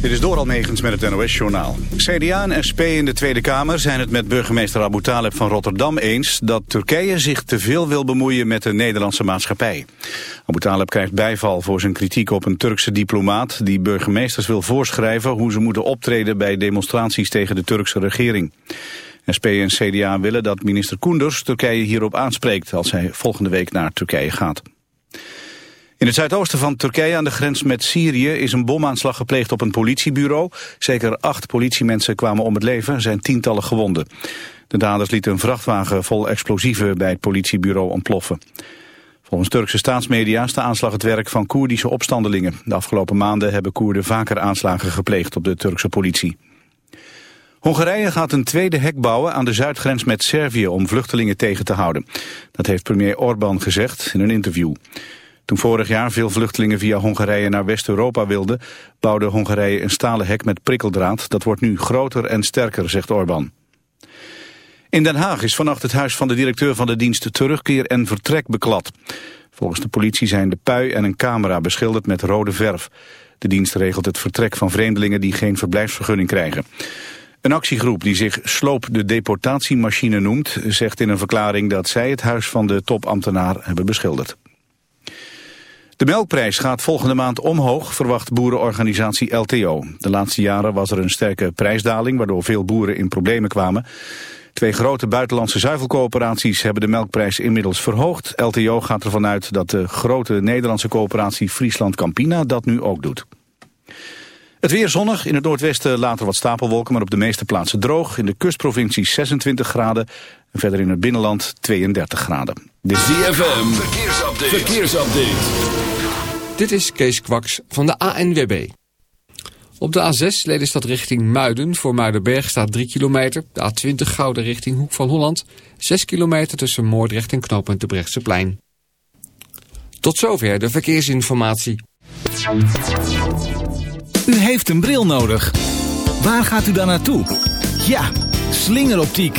Dit is Doral Negens met het NOS-journaal. CDA en SP in de Tweede Kamer zijn het met burgemeester Abu Taleb van Rotterdam eens... dat Turkije zich te veel wil bemoeien met de Nederlandse maatschappij. Abu Taleb krijgt bijval voor zijn kritiek op een Turkse diplomaat... die burgemeesters wil voorschrijven hoe ze moeten optreden... bij demonstraties tegen de Turkse regering. SP en CDA willen dat minister Koenders Turkije hierop aanspreekt... als hij volgende week naar Turkije gaat. In het zuidoosten van Turkije aan de grens met Syrië is een bomaanslag gepleegd op een politiebureau. Zeker acht politiemensen kwamen om het leven, zijn tientallen gewonden. De daders lieten een vrachtwagen vol explosieven bij het politiebureau ontploffen. Volgens Turkse staatsmedia is de aanslag het werk van Koerdische opstandelingen. De afgelopen maanden hebben Koerden vaker aanslagen gepleegd op de Turkse politie. Hongarije gaat een tweede hek bouwen aan de zuidgrens met Servië om vluchtelingen tegen te houden. Dat heeft premier Orbán gezegd in een interview. Toen vorig jaar veel vluchtelingen via Hongarije naar West-Europa wilden... bouwde Hongarije een stalen hek met prikkeldraad. Dat wordt nu groter en sterker, zegt Orbán. In Den Haag is vannacht het huis van de directeur van de dienst Terugkeer en Vertrek beklad. Volgens de politie zijn de pui en een camera beschilderd met rode verf. De dienst regelt het vertrek van vreemdelingen die geen verblijfsvergunning krijgen. Een actiegroep die zich Sloop de deportatiemachine noemt... zegt in een verklaring dat zij het huis van de topambtenaar hebben beschilderd. De melkprijs gaat volgende maand omhoog, verwacht boerenorganisatie LTO. De laatste jaren was er een sterke prijsdaling, waardoor veel boeren in problemen kwamen. Twee grote buitenlandse zuivelcoöperaties hebben de melkprijs inmiddels verhoogd. LTO gaat ervan uit dat de grote Nederlandse coöperatie Friesland Campina dat nu ook doet. Het weer zonnig, in het noordwesten later wat stapelwolken, maar op de meeste plaatsen droog. In de kustprovincie 26 graden en verder in het binnenland 32 graden. De ZFM, verkeersupdate. verkeersupdate. Dit is Kees Kwaks van de ANWB. Op de A6 Lelystad richting Muiden. Voor Muidenberg staat 3 kilometer. De A20 Gouden richting Hoek van Holland. 6 kilometer tussen Moordrecht en knooppunt de plein. Tot zover de verkeersinformatie. U heeft een bril nodig. Waar gaat u dan naartoe? Ja, slingeroptiek.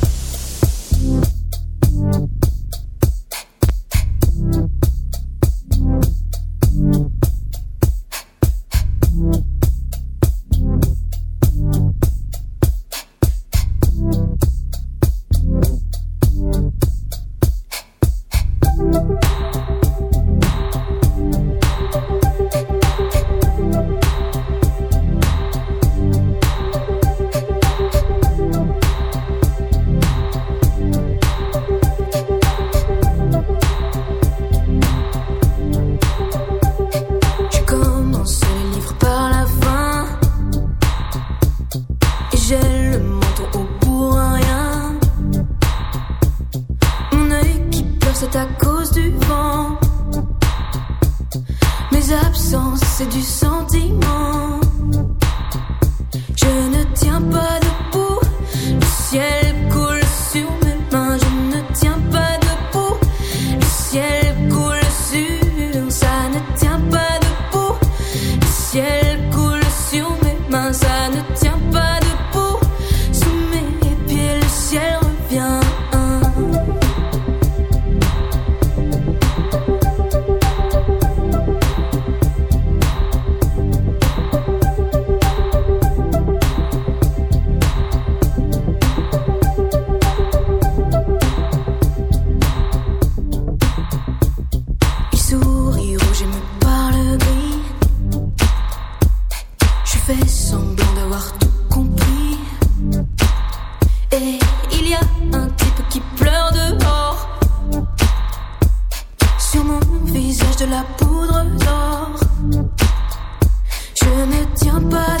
Et il y a un type qui pleure dehors. Sur mon visage de la poudre d'or. Je ne tiens pas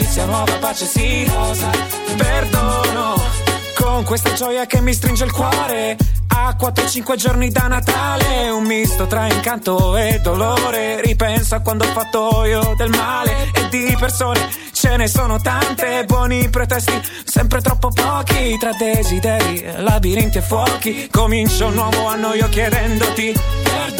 Amicizia nuova pace sì Rosa. Perdono Con questa gioia che mi stringe il cuore a 4-5 giorni da Natale, un misto tra incanto e dolore. Ripenso a quando ho fatto io del male e di persone ce ne sono tante. Buoni pretesti, sempre troppo pochi. Tra desideri, labirinti e fuochi. Comincio un nuovo anno io chiedendoti perdono.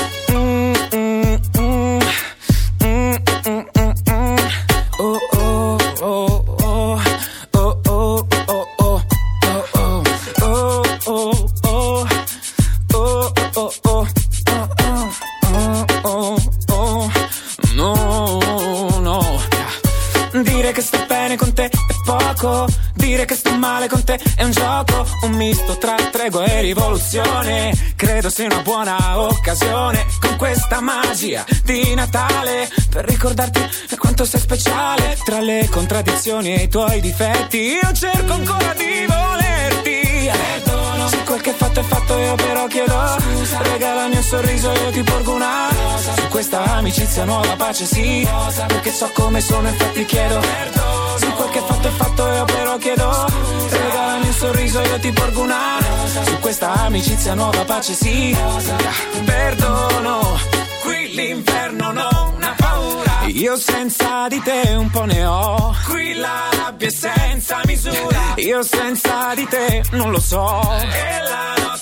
Natale. Per ricordarti quanto sei speciale. Tra le contraddizioni e i tuoi difetti. Io cerco ancora di volerti. Perdono. Se quel che fatto è fatto io però chiedo. Scusa. Regalami un sorriso io ti porgo una. Rosa. Su questa amicizia nuova pace sì. Rosa. Perché so come sono infatti chiedo. Perdono. Se quel che fatto è fatto io però chiedo. Scusa. Regalami un sorriso io ti porgo una. Rosa. Su questa amicizia nuova pace sì. Perdono. L'inferno non ha paura. Io senza di te un po' ne ho. Qui la rabbia è senza misura. Io senza di te non lo so. E la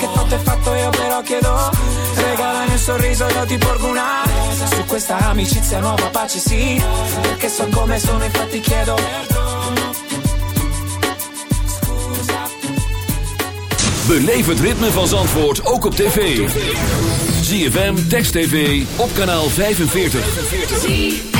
che fatto è fatto io però chiedo Regalami un sorriso io ti porgo una. Su questa amicizia nuova pace sì Perché so come sono infatti chiedo Perdono Beleef het ritme van Zandvoort ook op tv. ZFM, Text TV, op kanaal 45.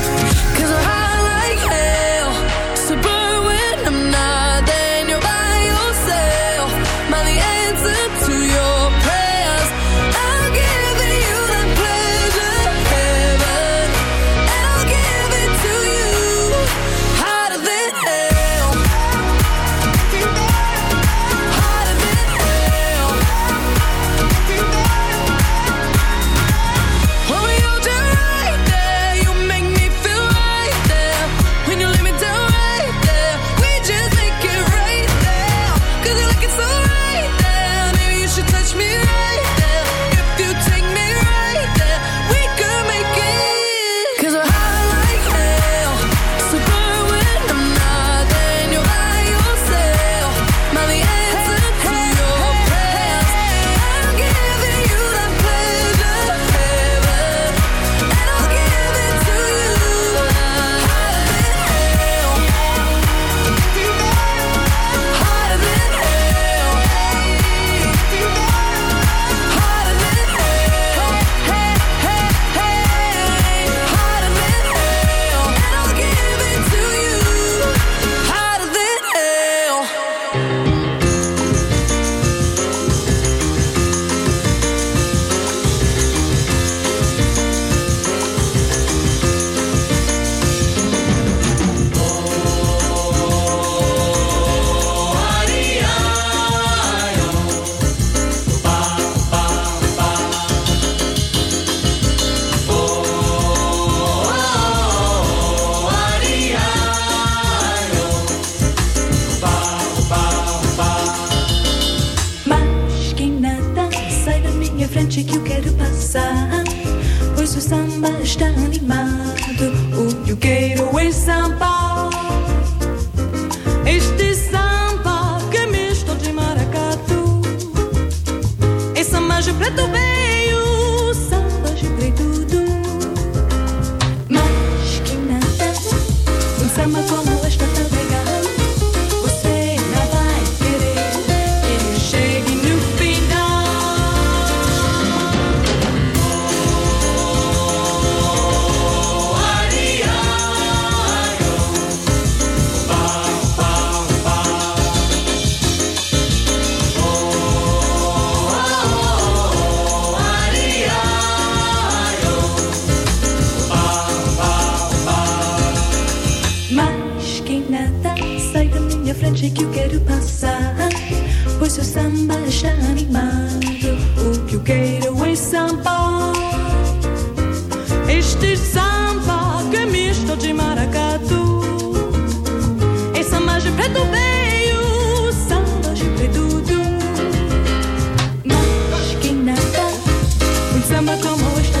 wish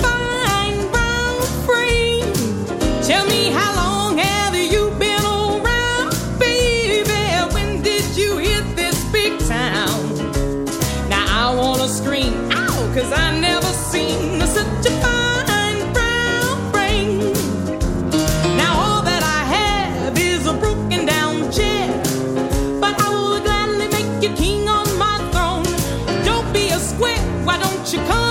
cause I never seen such a fine brown brain. Now all that I have is a broken down chair, but I will gladly make you king on my throne. Don't be a square, why don't you come?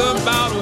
about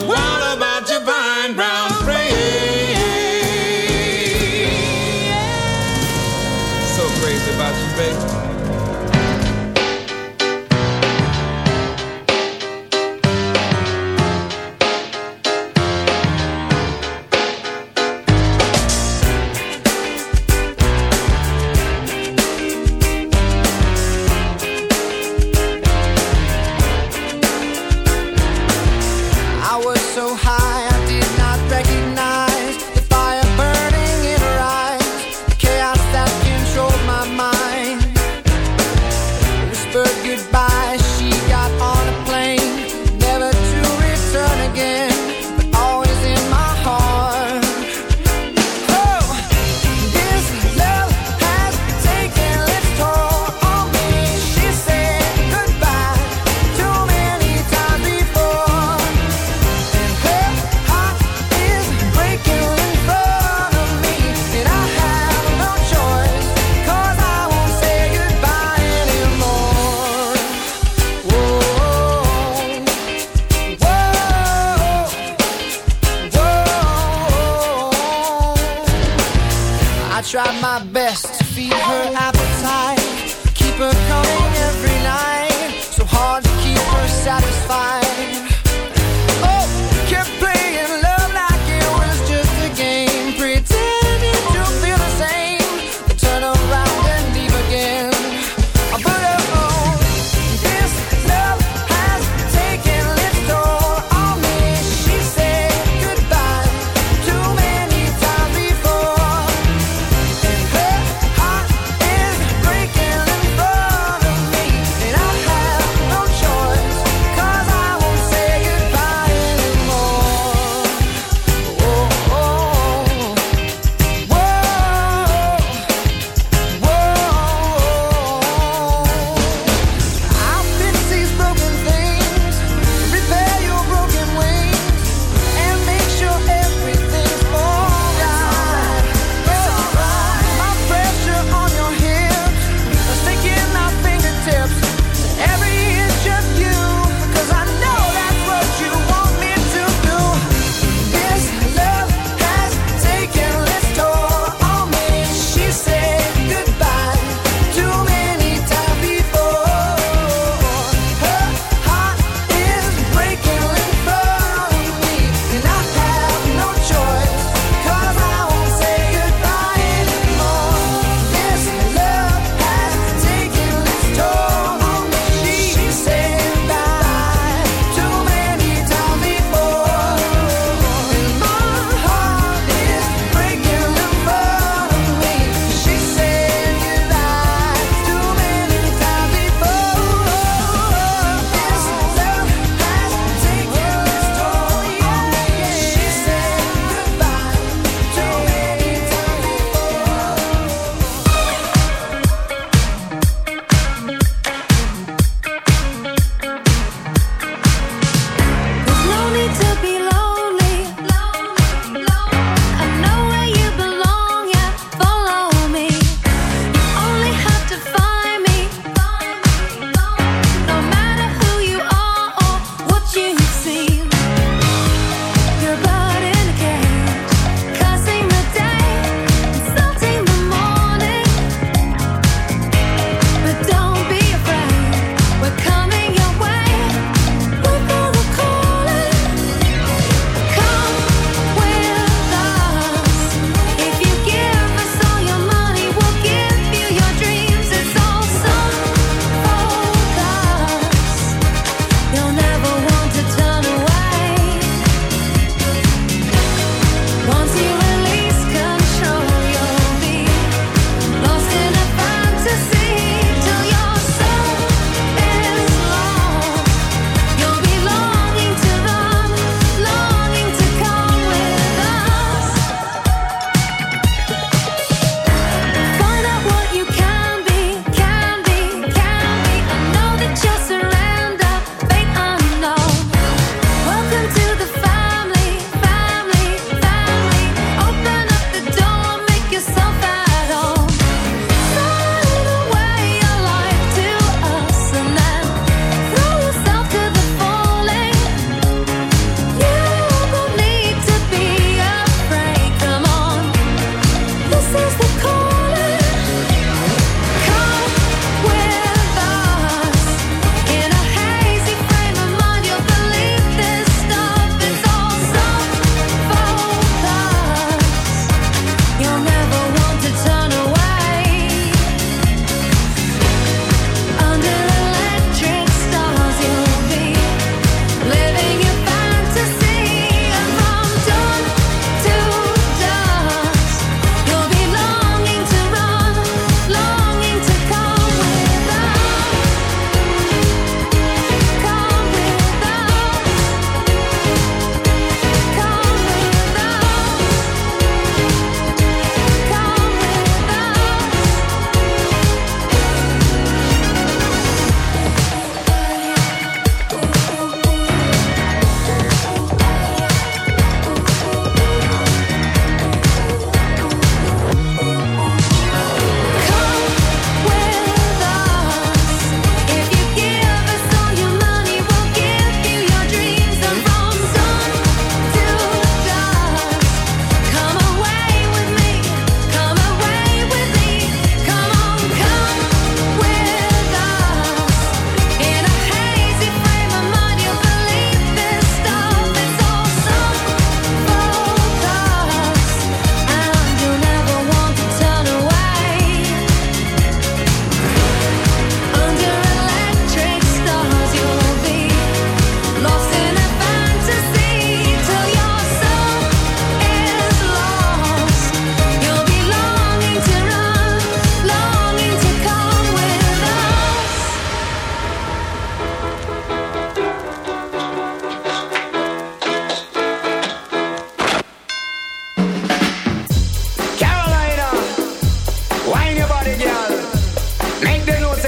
Make them know